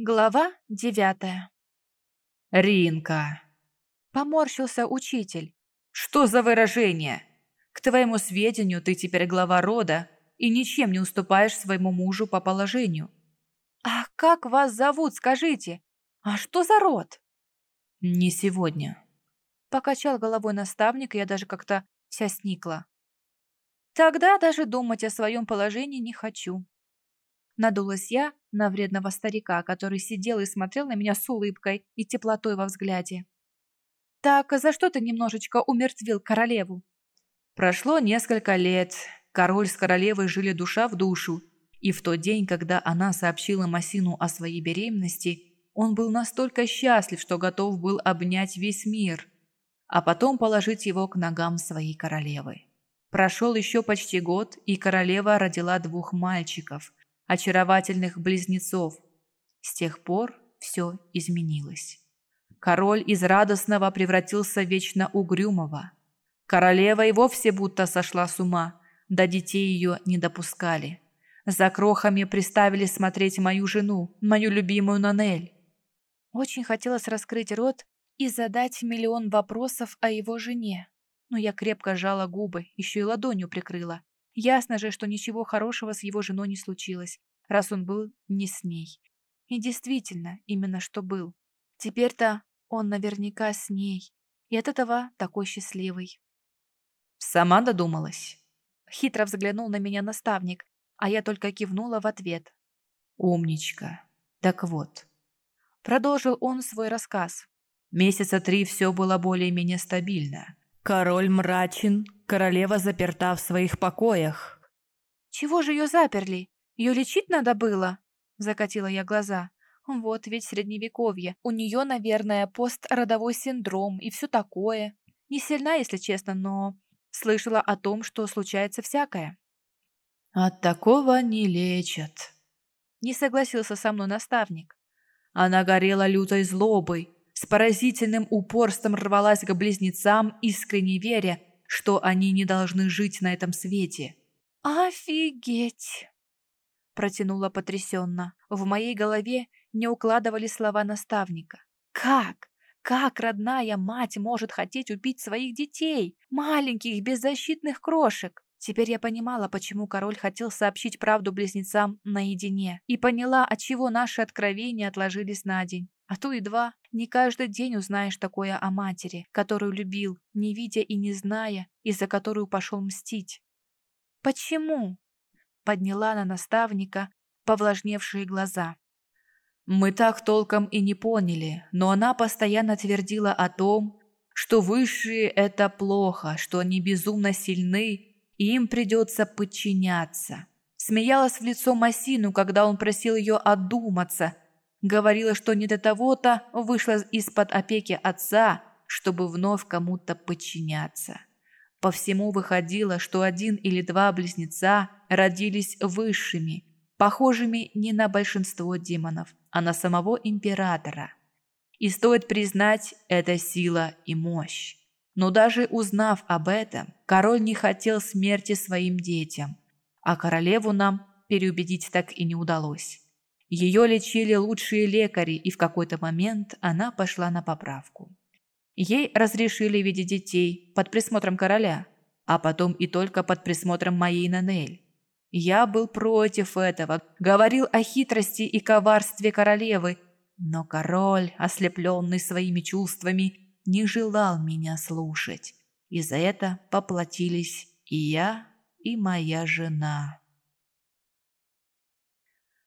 Глава девятая. «Ринка!» Поморщился учитель. «Что за выражение? К твоему сведению, ты теперь глава рода и ничем не уступаешь своему мужу по положению». «А как вас зовут, скажите? А что за род?» «Не сегодня». Покачал головой наставник, и я даже как-то вся сникла. «Тогда даже думать о своем положении не хочу». Надулась я на вредного старика, который сидел и смотрел на меня с улыбкой и теплотой во взгляде. «Так за что ты немножечко умертвил королеву?» Прошло несколько лет. Король с королевой жили душа в душу. И в тот день, когда она сообщила Масину о своей беременности, он был настолько счастлив, что готов был обнять весь мир, а потом положить его к ногам своей королевы. Прошел еще почти год, и королева родила двух мальчиков – очаровательных близнецов. С тех пор все изменилось. Король из радостного превратился в вечно угрюмого. Королева и вовсе будто сошла с ума, до детей ее не допускали. За крохами приставили смотреть мою жену, мою любимую Нанель. Очень хотелось раскрыть рот и задать миллион вопросов о его жене. Но я крепко сжала губы, еще и ладонью прикрыла. Ясно же, что ничего хорошего с его женой не случилось, раз он был не с ней. И действительно, именно что был. Теперь-то он наверняка с ней. И от этого такой счастливый. «Сама додумалась?» Хитро взглянул на меня наставник, а я только кивнула в ответ. «Умничка. Так вот». Продолжил он свой рассказ. Месяца три все было более-менее стабильно. Король мрачен, королева заперта в своих покоях. «Чего же ее заперли? Ее лечить надо было?» Закатила я глаза. «Вот ведь средневековье. У нее, наверное, постродовой синдром и все такое. Не сильна, если честно, но слышала о том, что случается всякое». «От такого не лечат», — не согласился со мной наставник. Она горела лютой злобой, с поразительным упорством рвалась к близнецам, искренне веря, что они не должны жить на этом свете. «Офигеть!» протянула потрясенно. В моей голове не укладывали слова наставника. «Как? Как родная мать может хотеть убить своих детей, маленьких беззащитных крошек?» Теперь я понимала, почему король хотел сообщить правду близнецам наедине, и поняла, от чего наши откровения отложились на день а то и два. Не каждый день узнаешь такое о матери, которую любил, не видя и не зная, и за которую пошел мстить. «Почему?» — подняла на наставника повлажневшие глаза. Мы так толком и не поняли, но она постоянно твердила о том, что высшие — это плохо, что они безумно сильны, и им придется подчиняться. Смеялась в лицо Масину, когда он просил ее одуматься — Говорила, что не до того-то вышла из-под опеки отца, чтобы вновь кому-то подчиняться. По всему выходило, что один или два близнеца родились высшими, похожими не на большинство демонов, а на самого императора. И стоит признать, это сила и мощь. Но даже узнав об этом, король не хотел смерти своим детям, а королеву нам переубедить так и не удалось. Ее лечили лучшие лекари, и в какой-то момент она пошла на поправку. Ей разрешили видеть детей под присмотром короля, а потом и только под присмотром моей Нанель. Я был против этого, говорил о хитрости и коварстве королевы, но король, ослепленный своими чувствами, не желал меня слушать. И за это поплатились и я, и моя жена.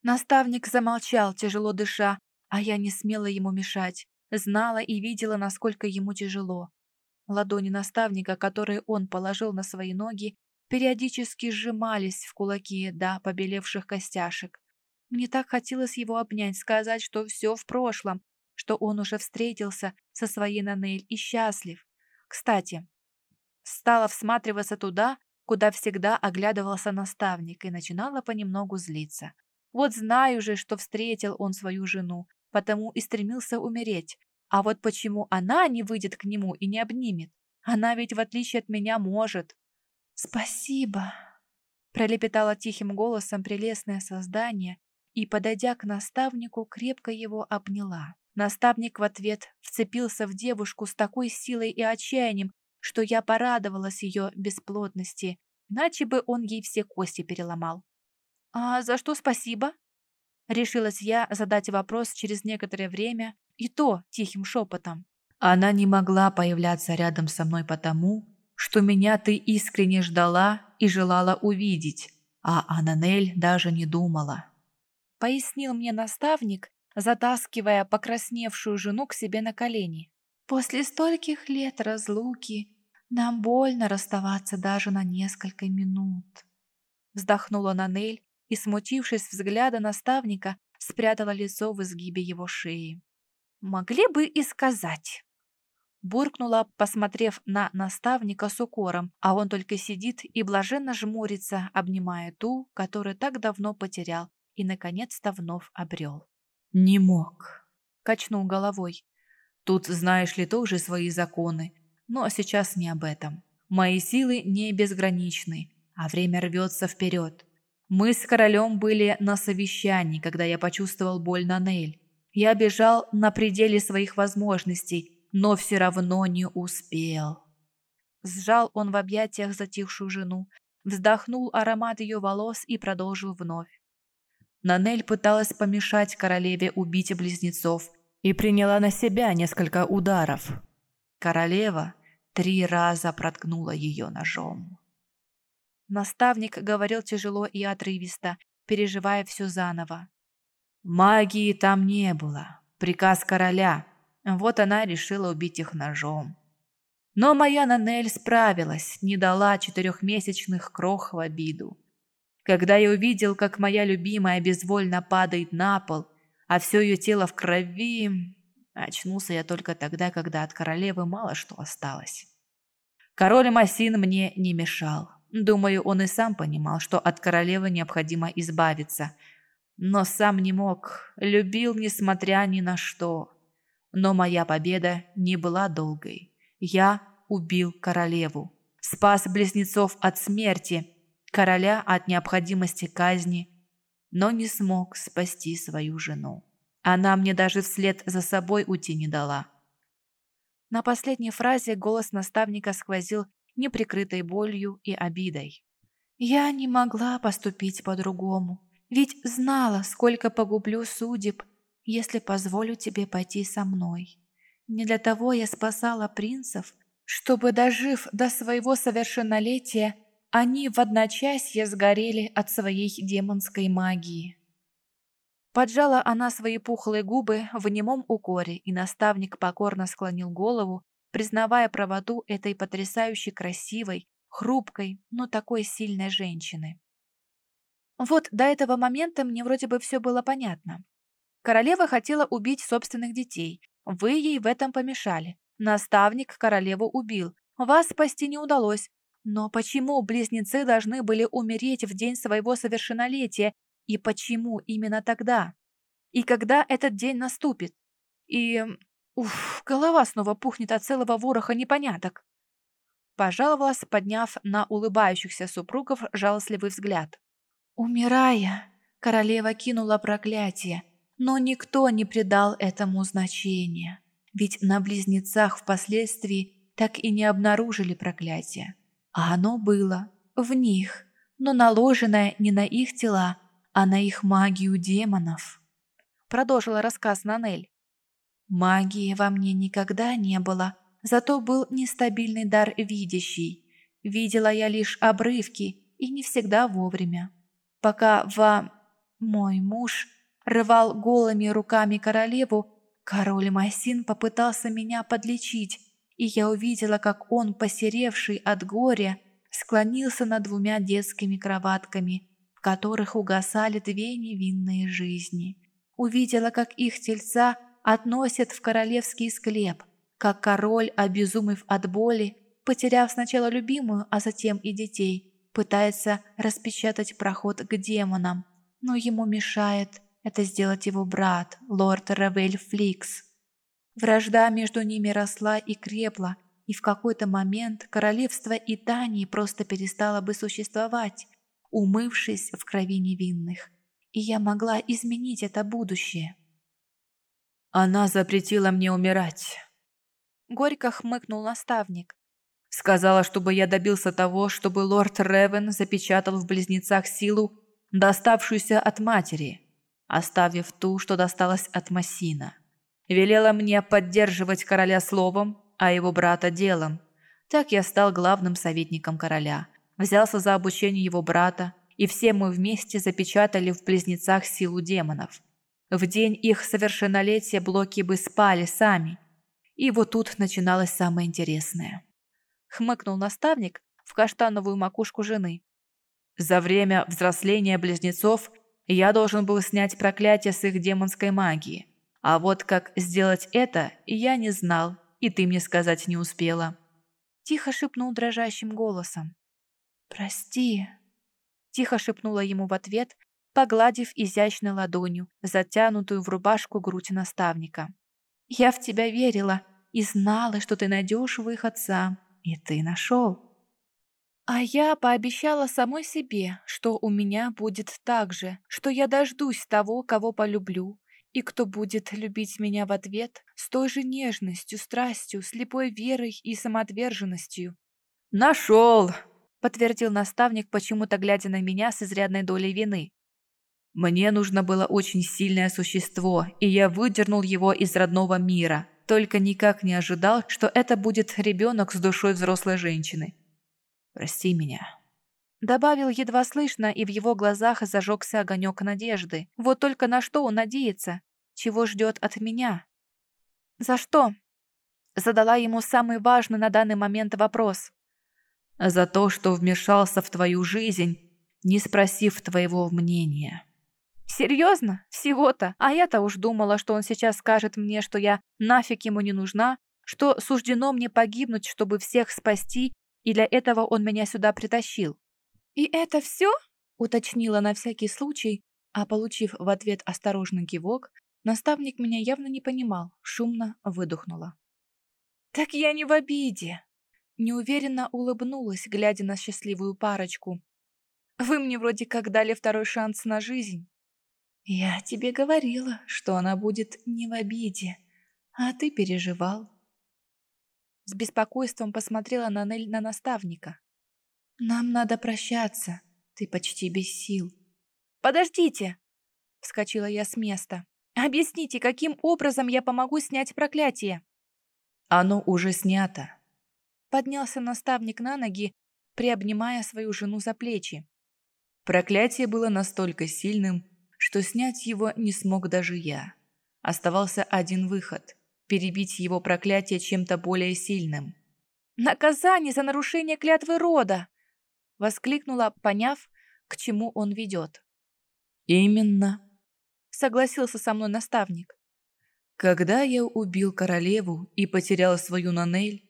Наставник замолчал, тяжело дыша, а я не смела ему мешать. Знала и видела, насколько ему тяжело. Ладони наставника, которые он положил на свои ноги, периодически сжимались в кулаки до побелевших костяшек. Мне так хотелось его обнять, сказать, что все в прошлом, что он уже встретился со своей Нанель и счастлив. Кстати, стала всматриваться туда, куда всегда оглядывался наставник, и начинала понемногу злиться. Вот знаю же, что встретил он свою жену, потому и стремился умереть. А вот почему она не выйдет к нему и не обнимет? Она ведь, в отличие от меня, может. «Спасибо», — пролепетало тихим голосом прелестное создание, и, подойдя к наставнику, крепко его обняла. Наставник в ответ вцепился в девушку с такой силой и отчаянием, что я порадовалась ее бесплотности, иначе бы он ей все кости переломал. «А за что спасибо?» Решилась я задать вопрос через некоторое время, и то тихим шепотом. Она не могла появляться рядом со мной потому, что меня ты искренне ждала и желала увидеть, а Ананель даже не думала. Пояснил мне наставник, затаскивая покрасневшую жену к себе на колени. После стольких лет разлуки нам больно расставаться даже на несколько минут. Вздохнула Нанель и, смутившись взгляда наставника, спрятала лицо в изгибе его шеи. «Могли бы и сказать!» Буркнула, посмотрев на наставника с укором, а он только сидит и блаженно жмурится, обнимая ту, которую так давно потерял и, наконец-то, вновь обрел. «Не мог», — качнул головой. «Тут, знаешь ли, тоже свои законы, но сейчас не об этом. Мои силы не безграничны, а время рвется вперед. Мы с королем были на совещании, когда я почувствовал боль на Нель. Я бежал на пределе своих возможностей, но все равно не успел. Сжал он в объятиях затихшую жену, вздохнул аромат ее волос и продолжил вновь. Нанель пыталась помешать королеве убить близнецов и приняла на себя несколько ударов. Королева три раза проткнула ее ножом. Наставник говорил тяжело и отрывисто, переживая все заново. Магии там не было. Приказ короля. Вот она решила убить их ножом. Но моя Нанель справилась, не дала четырехмесячных крох в обиду. Когда я увидел, как моя любимая безвольно падает на пол, а все ее тело в крови, очнулся я только тогда, когда от королевы мало что осталось. Король Масин мне не мешал. Думаю, он и сам понимал, что от королевы необходимо избавиться. Но сам не мог, любил, несмотря ни на что. Но моя победа не была долгой. Я убил королеву, спас близнецов от смерти, короля от необходимости казни, но не смог спасти свою жену. Она мне даже вслед за собой уйти не дала. На последней фразе голос наставника сквозил неприкрытой болью и обидой. «Я не могла поступить по-другому, ведь знала, сколько погублю судеб, если позволю тебе пойти со мной. Не для того я спасала принцев, чтобы, дожив до своего совершеннолетия, они в одночасье сгорели от своей демонской магии». Поджала она свои пухлые губы в немом укоре, и наставник покорно склонил голову, признавая правоту этой потрясающе красивой, хрупкой, но такой сильной женщины. Вот до этого момента мне вроде бы все было понятно. Королева хотела убить собственных детей. Вы ей в этом помешали. Наставник королеву убил. Вас спасти не удалось. Но почему близнецы должны были умереть в день своего совершеннолетия? И почему именно тогда? И когда этот день наступит? И Уф, голова снова пухнет от целого вороха непоняток. Пожаловалась, подняв на улыбающихся супругов жалостливый взгляд. Умирая, королева кинула проклятие, но никто не придал этому значения, ведь на близнецах впоследствии так и не обнаружили проклятие. А оно было в них, но наложенное не на их тела, а на их магию демонов. Продолжила рассказ Нанель. Магии во мне никогда не было, зато был нестабильный дар видящий. Видела я лишь обрывки и не всегда вовремя. Пока во... мой муж рвал голыми руками королеву, король Масин попытался меня подлечить, и я увидела, как он, посеревший от горя, склонился над двумя детскими кроватками, в которых угасали две невинные жизни. Увидела, как их тельца – относят в королевский склеп, как король, обезумев от боли, потеряв сначала любимую, а затем и детей, пытается распечатать проход к демонам, но ему мешает это сделать его брат, лорд Равель Фликс. Вражда между ними росла и крепла, и в какой-то момент королевство Итании просто перестало бы существовать, умывшись в крови невинных. и я могла изменить это будущее. Она запретила мне умирать. Горько хмыкнул наставник. Сказала, чтобы я добился того, чтобы лорд Ревен запечатал в близнецах силу, доставшуюся от матери, оставив ту, что досталась от Массина. Велела мне поддерживать короля словом, а его брата делом. Так я стал главным советником короля. Взялся за обучение его брата, и все мы вместе запечатали в близнецах силу демонов. В день их совершеннолетия блоки бы спали сами. И вот тут начиналось самое интересное. Хмыкнул наставник в каштановую макушку жены. За время взросления близнецов я должен был снять проклятие с их демонской магии. А вот как сделать это, я не знал, и ты мне сказать не успела. Тихо шепнул дрожащим голосом. «Прости», — тихо шепнула ему в ответ, погладив изящной ладонью, затянутую в рубашку грудь наставника. «Я в тебя верила и знала, что ты найдешь выход сам, и ты нашел». А я пообещала самой себе, что у меня будет так же, что я дождусь того, кого полюблю, и кто будет любить меня в ответ с той же нежностью, страстью, слепой верой и самоотверженностью. «Нашел!» — подтвердил наставник, почему-то глядя на меня с изрядной долей вины. Мне нужно было очень сильное существо, и я выдернул его из родного мира. Только никак не ожидал, что это будет ребенок с душой взрослой женщины. Прости меня. Добавил едва слышно, и в его глазах зажегся огонек надежды. Вот только на что он надеется? Чего ждет от меня? За что? Задала ему самый важный на данный момент вопрос. За то, что вмешался в твою жизнь, не спросив твоего мнения. Серьезно? Всего-то? А я-то уж думала, что он сейчас скажет мне, что я нафиг ему не нужна, что суждено мне погибнуть, чтобы всех спасти, и для этого он меня сюда притащил. «И это все?» — уточнила на всякий случай, а получив в ответ осторожный кивок, наставник меня явно не понимал, шумно выдохнула. «Так я не в обиде!» Неуверенно улыбнулась, глядя на счастливую парочку. «Вы мне вроде как дали второй шанс на жизнь. «Я тебе говорила, что она будет не в обиде, а ты переживал». С беспокойством посмотрела на Нель на наставника. «Нам надо прощаться, ты почти без сил». «Подождите!» — вскочила я с места. «Объясните, каким образом я помогу снять проклятие?» «Оно уже снято». Поднялся наставник на ноги, приобнимая свою жену за плечи. Проклятие было настолько сильным, что снять его не смог даже я. Оставался один выход – перебить его проклятие чем-то более сильным. «Наказание за нарушение клятвы рода!» – воскликнула, поняв, к чему он ведет. «Именно», – согласился со мной наставник. «Когда я убил королеву и потерял свою Нанель,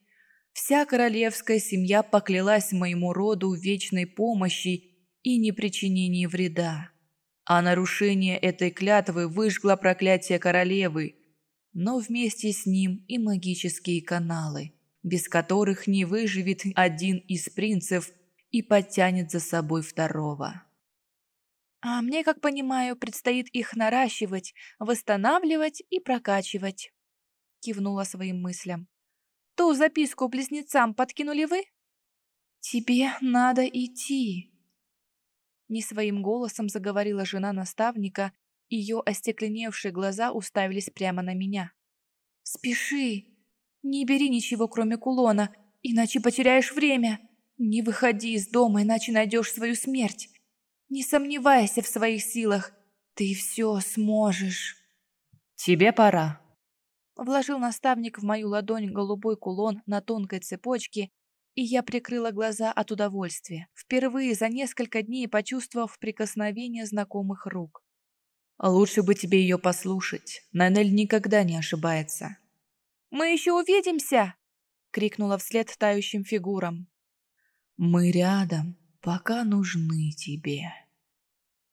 вся королевская семья поклялась моему роду вечной помощи и непричинении вреда а нарушение этой клятвы выжгло проклятие королевы, но вместе с ним и магические каналы, без которых не выживет один из принцев и подтянет за собой второго. А мне, как понимаю, предстоит их наращивать, восстанавливать и прокачивать. Кивнула своим мыслям. Ту записку близнецам подкинули вы? Тебе надо идти, не своим голосом заговорила жена наставника, ее остекленевшие глаза уставились прямо на меня. «Спеши! Не бери ничего, кроме кулона, иначе потеряешь время. Не выходи из дома, иначе найдешь свою смерть. Не сомневайся в своих силах, ты все сможешь». «Тебе пора», Вложил наставник в мою ладонь голубой кулон на тонкой цепочке и я прикрыла глаза от удовольствия, впервые за несколько дней почувствовав прикосновение знакомых рук. «Лучше бы тебе ее послушать. Нанель никогда не ошибается». «Мы еще увидимся!» — крикнула вслед тающим фигурам. «Мы рядом, пока нужны тебе».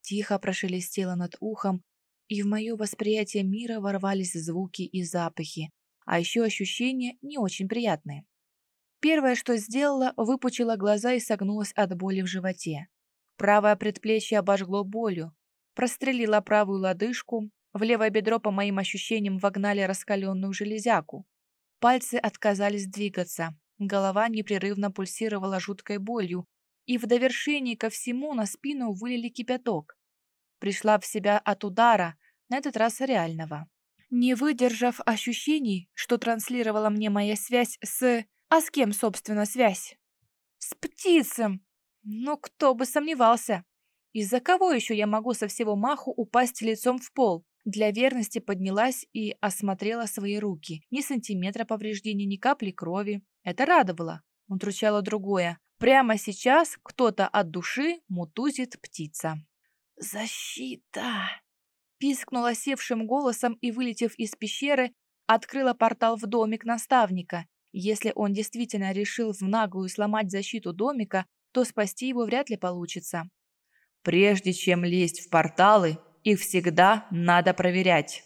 Тихо прошелестело над ухом, и в мое восприятие мира ворвались звуки и запахи, а еще ощущения не очень приятные. Первое, что сделала, выпучила глаза и согнулась от боли в животе. Правое предплечье обожгло болью. прострелила правую лодыжку, в левое бедро, по моим ощущениям, вогнали раскаленную железяку. Пальцы отказались двигаться, голова непрерывно пульсировала жуткой болью, и в довершении ко всему на спину вылили кипяток. Пришла в себя от удара, на этот раз реального. Не выдержав ощущений, что транслировала мне моя связь с... А с кем, собственно, связь? С птицем! Ну, кто бы сомневался. Из-за кого еще я могу со всего маху упасть лицом в пол? Для верности поднялась и осмотрела свои руки. Ни сантиметра повреждений, ни капли крови. Это радовало. Утручало другое. Прямо сейчас кто-то от души мутузит птица. «Защита!» Пискнула севшим голосом и, вылетев из пещеры, открыла портал в домик наставника. Если он действительно решил в наглую сломать защиту домика, то спасти его вряд ли получится. Прежде чем лезть в порталы, их всегда надо проверять.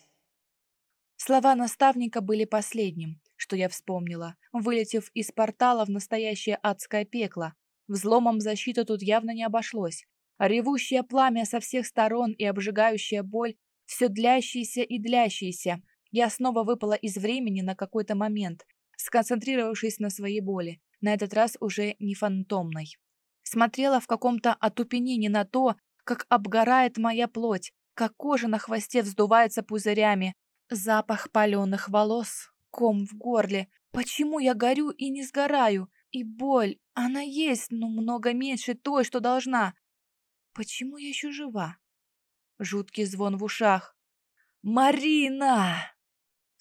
Слова наставника были последним, что я вспомнила, вылетев из портала в настоящее адское пекло. Взломом защиты тут явно не обошлось. Ревущее пламя со всех сторон и обжигающая боль, все длящиеся и длящиеся. Я снова выпала из времени на какой-то момент, сконцентрировавшись на своей боли, на этот раз уже не фантомной. Смотрела в каком-то отупенении на то, как обгорает моя плоть, как кожа на хвосте вздувается пузырями. Запах паленых волос, ком в горле. Почему я горю и не сгораю? И боль, она есть, но много меньше той, что должна. Почему я еще жива? Жуткий звон в ушах. «Марина!»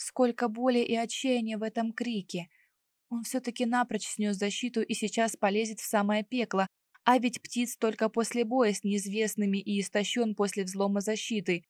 Сколько боли и отчаяния в этом крике. Он все-таки напрочь снес защиту и сейчас полезет в самое пекло, а ведь птиц только после боя с неизвестными и истощен после взлома защиты.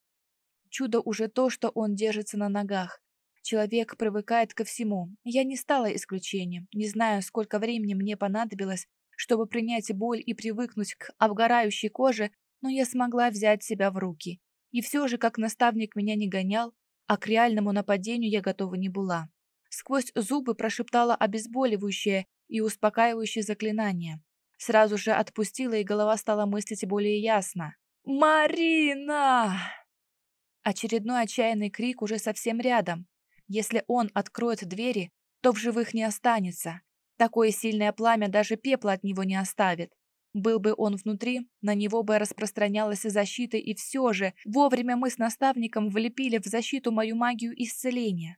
Чудо уже то, что он держится на ногах. Человек привыкает ко всему. Я не стала исключением. Не знаю, сколько времени мне понадобилось, чтобы принять боль и привыкнуть к обгорающей коже, но я смогла взять себя в руки. И все же, как наставник меня не гонял, а к реальному нападению я готова не была. Сквозь зубы прошептала обезболивающее и успокаивающее заклинание. Сразу же отпустила, и голова стала мыслить более ясно. «Марина!» Очередной отчаянный крик уже совсем рядом. Если он откроет двери, то в живых не останется. Такое сильное пламя даже пепла от него не оставит. Был бы он внутри, на него бы распространялась защита, и все же вовремя мы с наставником влепили в защиту мою магию исцеления.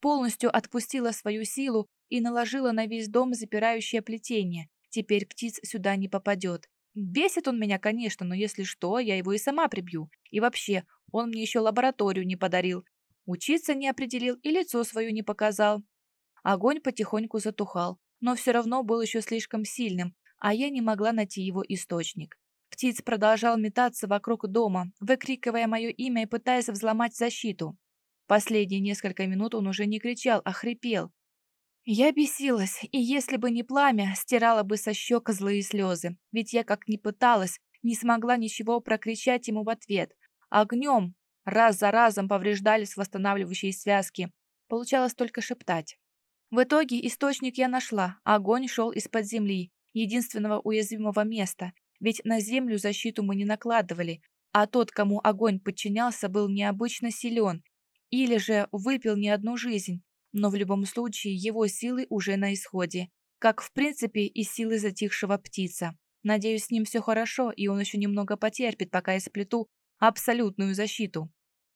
Полностью отпустила свою силу и наложила на весь дом запирающее плетение, Теперь птиц сюда не попадет. Бесит он меня, конечно, но если что, я его и сама прибью. И вообще, он мне еще лабораторию не подарил. Учиться не определил и лицо свое не показал. Огонь потихоньку затухал, но все равно был еще слишком сильным, а я не могла найти его источник. Птиц продолжал метаться вокруг дома, выкрикивая мое имя и пытаясь взломать защиту. Последние несколько минут он уже не кричал, а хрипел. Я бесилась, и если бы не пламя, стирала бы со щек злые слезы, ведь я как ни пыталась, не смогла ничего прокричать ему в ответ. Огнем раз за разом повреждались восстанавливающие связки. Получалось только шептать. В итоге источник я нашла, огонь шел из-под земли, единственного уязвимого места, ведь на землю защиту мы не накладывали, а тот, кому огонь подчинялся, был необычно силен, или же выпил не одну жизнь, но в любом случае его силы уже на исходе, как в принципе и силы затихшего птица. Надеюсь, с ним все хорошо, и он еще немного потерпит, пока я сплету абсолютную защиту.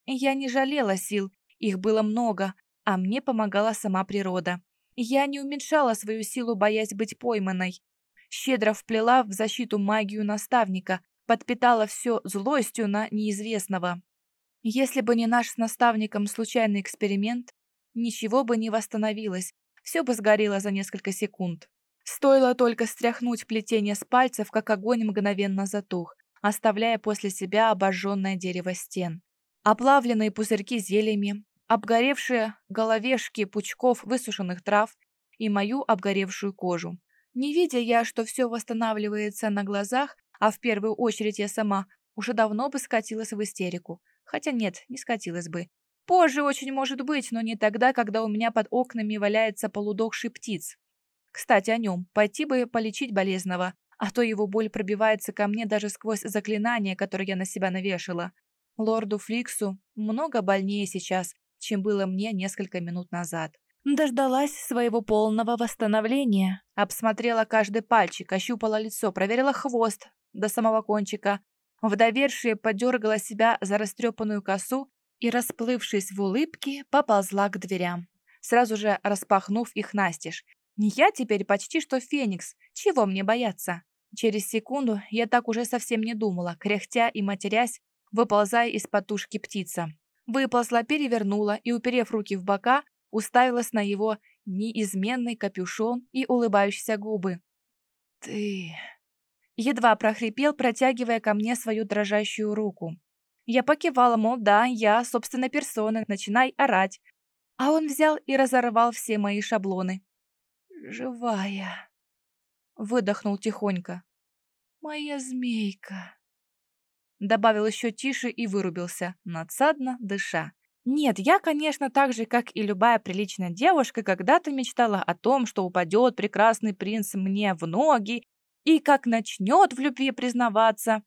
Я не жалела сил, их было много, а мне помогала сама природа. Я не уменьшала свою силу, боясь быть пойманной. Щедро вплела в защиту магию наставника, подпитала все злостью на неизвестного. Если бы не наш с наставником случайный эксперимент, ничего бы не восстановилось, все бы сгорело за несколько секунд. Стоило только стряхнуть плетение с пальцев, как огонь мгновенно затух, оставляя после себя обожженное дерево стен. Оплавленные пузырьки зельями, обгоревшие головешки пучков высушенных трав и мою обгоревшую кожу. Не видя я, что все восстанавливается на глазах, а в первую очередь я сама, уже давно бы скатилась в истерику. Хотя нет, не скатилась бы. Позже очень может быть, но не тогда, когда у меня под окнами валяется полудохший птиц. Кстати, о нем. Пойти бы полечить болезного, а то его боль пробивается ко мне даже сквозь заклинание, которое я на себя навешала. Лорду Фликсу много больнее сейчас, чем было мне несколько минут назад. Дождалась своего полного восстановления. Обсмотрела каждый пальчик, ощупала лицо, проверила хвост до самого кончика. В довершие подергала себя за растрепанную косу и, расплывшись в улыбке, поползла к дверям, сразу же распахнув их настежь. Я теперь почти что феникс, чего мне бояться? Через секунду я так уже совсем не думала, кряхтя и матерясь, выползая из подушки птица. Выползла, перевернула и, уперев руки в бока, уставилась на его неизменный капюшон и улыбающиеся губы. «Ты...» Едва прохрипел, протягивая ко мне свою дрожащую руку. Я покивала, мол, да, я, собственно, персона, начинай орать. А он взял и разорвал все мои шаблоны. «Живая...» Выдохнул тихонько. «Моя змейка...» Добавил еще тише и вырубился, надсадно дыша. Нет, я, конечно, так же, как и любая приличная девушка, когда-то мечтала о том, что упадет прекрасный принц мне в ноги и как начнет в любви признаваться.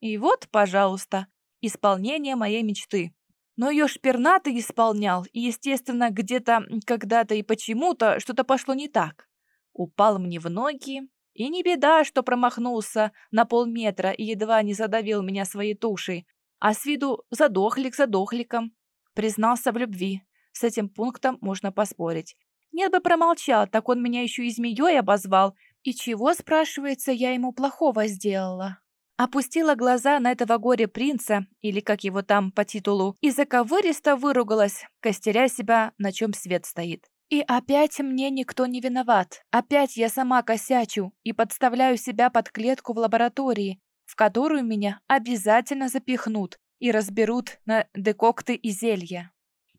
И вот, пожалуйста, исполнение моей мечты. Но ее шпернатый исполнял, и, естественно, где-то, когда-то и почему-то что-то пошло не так. Упал мне в ноги, и не беда, что промахнулся на полметра и едва не задавил меня своей тушей, а с виду задохлик задохликом. Признался в любви. С этим пунктом можно поспорить. Нет бы промолчал, так он меня еще и змеей обозвал. И чего, спрашивается, я ему плохого сделала? Опустила глаза на этого горе-принца, или как его там по титулу, и заковыристо выругалась, костеря себя, на чем свет стоит. И опять мне никто не виноват. Опять я сама косячу и подставляю себя под клетку в лаборатории, в которую меня обязательно запихнут, и разберут на декокты и зелья.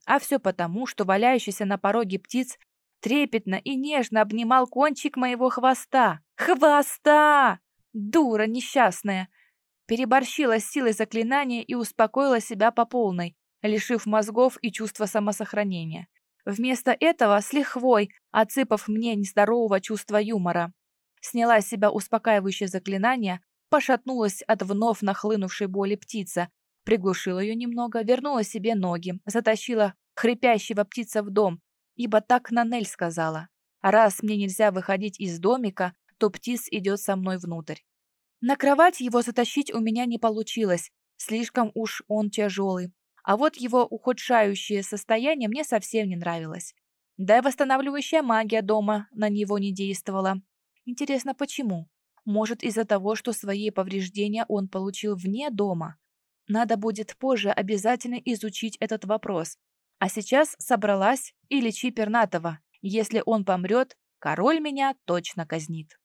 А все потому, что валяющийся на пороге птиц трепетно и нежно обнимал кончик моего хвоста. Хвоста! Дура несчастная! Переборщила с силой заклинания и успокоила себя по полной, лишив мозгов и чувства самосохранения. Вместо этого с лихвой, отсыпав мне нездорового чувства юмора. Сняла с себя успокаивающее заклинание, пошатнулась от вновь нахлынувшей боли птица, Приглушила ее немного, вернула себе ноги, затащила хрипящего птица в дом, ибо так Нанель сказала. Раз мне нельзя выходить из домика, то птиц идет со мной внутрь. На кровать его затащить у меня не получилось, слишком уж он тяжелый. А вот его ухудшающее состояние мне совсем не нравилось. Да и восстанавливающая магия дома на него не действовала. Интересно, почему? Может, из-за того, что свои повреждения он получил вне дома? Надо будет позже обязательно изучить этот вопрос. А сейчас собралась и лечи Пернатова. Если он помрет, король меня точно казнит.